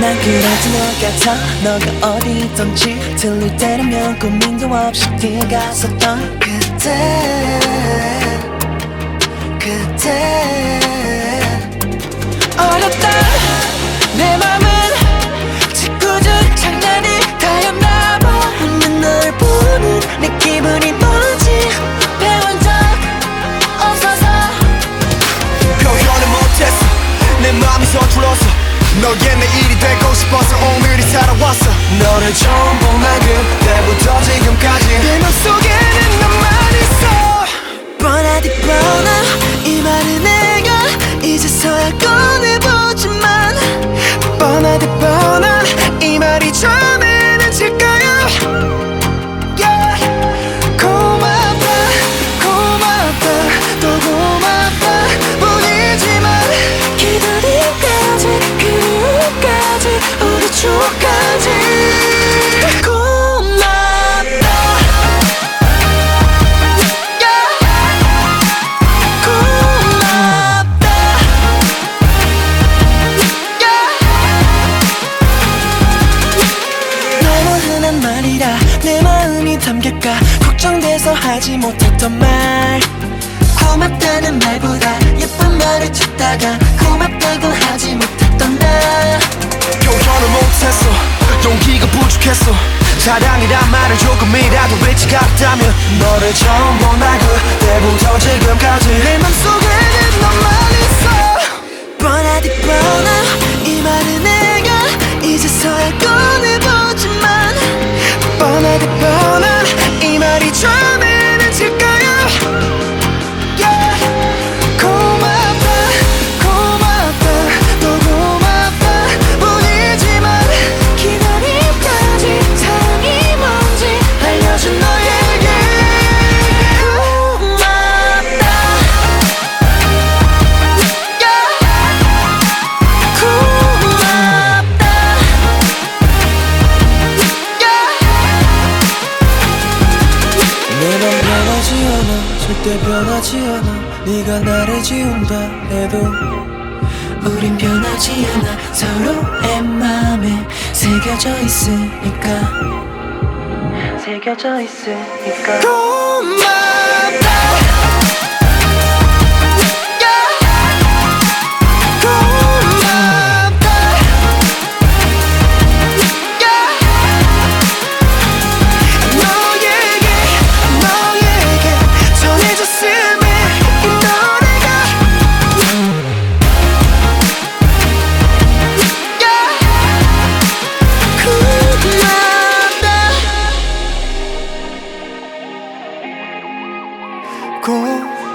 난 그래도 너 같아. 너가 어디 있던지 들릴 때라면 고민도 없이 뛰어갔었던 그때. 그때. 어렸다. 내 맘은 짓궂은 장난이 다였나봐. 웃는 널 보는 내 기분이 뭐지? 배운 적 없어서. 표현을 못했어. 내 마음이 서툴렀어 너의 내일 왔어. 너를 처음 본날 그때부터 지금까지. 내 맘속에는 너만 있어. 뻔하디 뻔한 이 말은 내가 이제서야 꺼내보지만. 뻔하디 뻔한 이 말이 처음에는 질까요? Yeah. 고맙다. 고맙다. 또 고맙다 걱정돼서 하지 못했던 말. 고맙다는 말보다 예쁜 말을 찾다가 고맙다고 하지 못했던 나. 표현을 못했어. 용기가 부족했어. 사랑이란 말을 조금이라도 외치가 없다면 너를 처음 본 절대 변하지 않아. 네가 나를 지운다 해도 우린 변하지 않아. 서로의 맘에 새겨져 있으니까. 새겨져 있으니까. 고맙다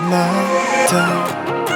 나다